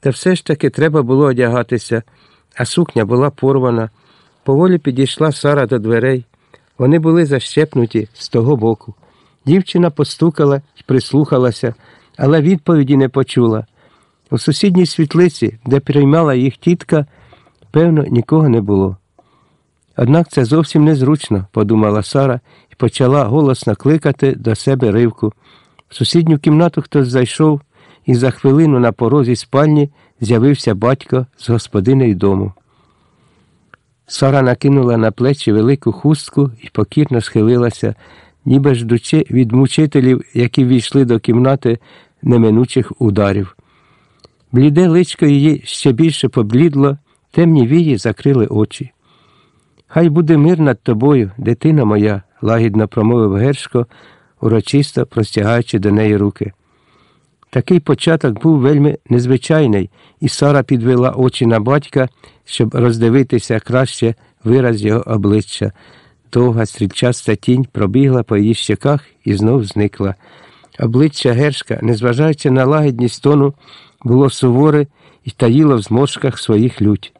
Та все ж таки треба було одягатися, а сукня була порвана. Поволі підійшла Сара до дверей. Вони були защепнуті з того боку. Дівчина постукала і прислухалася, але відповіді не почула. У сусідній світлиці, де приймала їх тітка, певно, нікого не було. Однак це зовсім незручно, подумала Сара і почала голосно кликати до себе ривку. В сусідню кімнату хтось зайшов, і за хвилину на порозі спальні з'явився батько з господинею дому. Сара накинула на плечі велику хустку і покірно схилилася, ніби ждучи від мучителів, які війшли до кімнати неминучих ударів. Бліде личко її ще більше поблідло, темні вії закрили очі. Хай буде мир над тобою, дитина моя, лагідно промовив Гершко, урочисто простягаючи до неї руки. Такий початок був вельми незвичайний, і Сара підвела очі на батька, щоб роздивитися краще вираз його обличчя. Довга стрільчаста тінь пробігла по її щеках і знов зникла. Обличчя Гершка, незважаючи на лагідність тону, було суворе і таїло в зморшках своїх лють.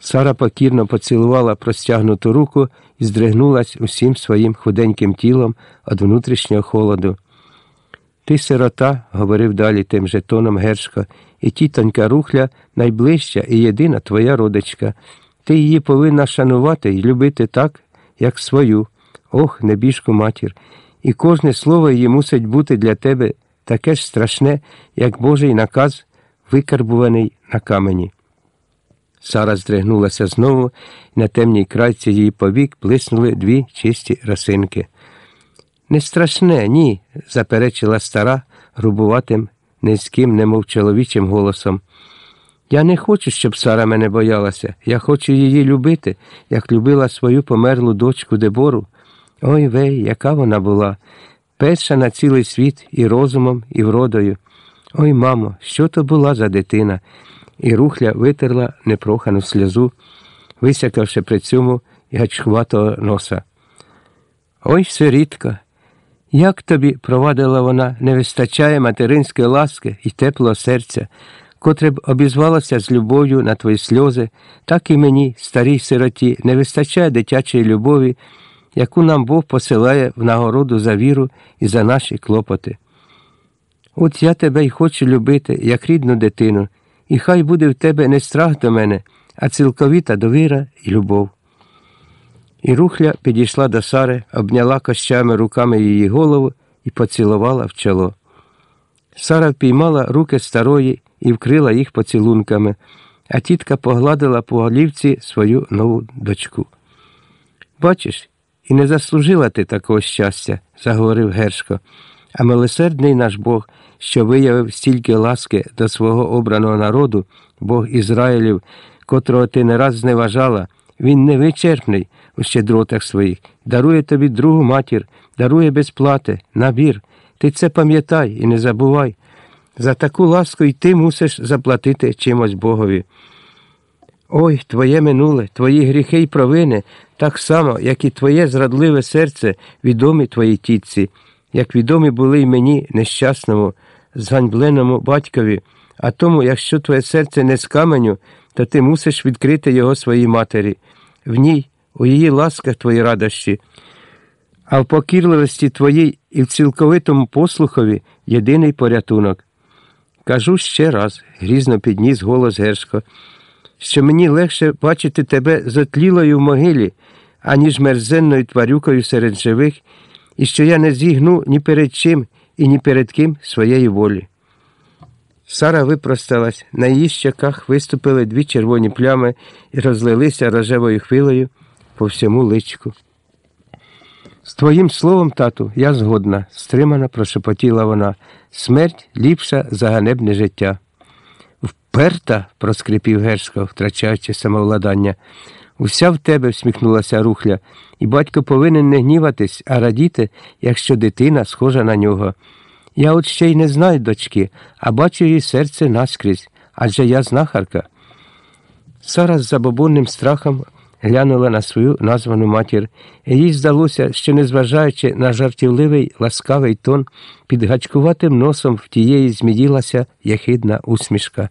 Сара покірно поцілувала простягнуту руку і здригнулась усім своїм худеньким тілом від внутрішнього холоду. Ти сирота, говорив далі тим же тоном Гершко, і тітонька рухля найближча і єдина твоя родичка. Ти її повинна шанувати і любити так, як свою, ох, небіжку матір, і кожне слово її мусить бути для тебе таке ж страшне, як Божий наказ, викарбуваний на камені. Сара здригнулася знову, і на темній крайці її повік блиснули дві чисті росинки. Не страшне, ні, заперечила стара грубуватим, низьким, немов чоловічим голосом. Я не хочу, щоб Сара мене боялася. Я хочу її любити, як любила свою померлу дочку Дебору. Ой вей, яка вона була, перша на цілий світ і розумом, і вродою. Ой, мамо, що то була за дитина? І рухля витерла непрохану сльозу, висякавши при цьому гачхватого носа. Ой, сирітка, як тобі, провадила вона, не вистачає материнської ласки і теплого серця, котре б обізвалося з любов'ю на твої сльози, так і мені, старій сироті, не вистачає дитячої любові, яку нам Бог посилає в нагороду за віру і за наші клопоти. От я тебе й хочу любити, як рідну дитину, і хай буде в тебе не страх до мене, а цілковіта довіра і любов. І рухля підійшла до Сари, обняла кощами руками її голову і поцілувала в чоло. Сара впіймала руки старої і вкрила їх поцілунками, а тітка погладила по голівці свою нову дочку. Бачиш, і не заслужила ти такого щастя, заговорив Гершко, а милосердний наш Бог, що виявив стільки ласки до свого обраного народу, Бог Ізраїлів, котрого ти не раз зневажала, він невичерпний у щедротах своїх, дарує тобі другу матір, дарує безплати, набір. Ти це пам'ятай і не забувай. За таку ласку й ти мусиш заплатити чимось Богові. Ой, твоє минуле, твої гріхи й провини, так само, як і твоє зрадливе серце, відомі твоїй тітці, як відомі були й мені, нещасному, зганьбленому батькові, а тому, якщо твоє серце не з каменю, то ти мусиш відкрити його своїй матері. В ній, у її ласках твої радощі, а в покірливості твоїй і в цілковитому послухові єдиний порятунок. Кажу ще раз, грізно підніс голос Гершко, що мені легше бачити тебе затлілою в могилі, аніж мерзенною тварюкою серед живих, і що я не зігну ні перед чим і ні перед ким своєї волі. Сара випросталась, на її щоках виступили дві червоні плями і розлилися рожевою хвилею по всьому личку. З твоїм словом, тату, я згодна, стримано прошепотіла вона. Смерть ліпша за ганебне життя. Вперта, проскрипів Гершко, втрачаючи самовладання. Уся в тебе, всміхнулася рухля, і батько повинен не гніватись, а радіти, якщо дитина схожа на нього. Я от ще й не знаю дочки, а бачу її серце наскрізь, адже я знахарка. Сара з забобонним страхом глянула на свою названу матір, їй здалося, що, незважаючи на жартівливий ласкавий тон, під гачкуватим носом в тієї зміїлася яхидна усмішка.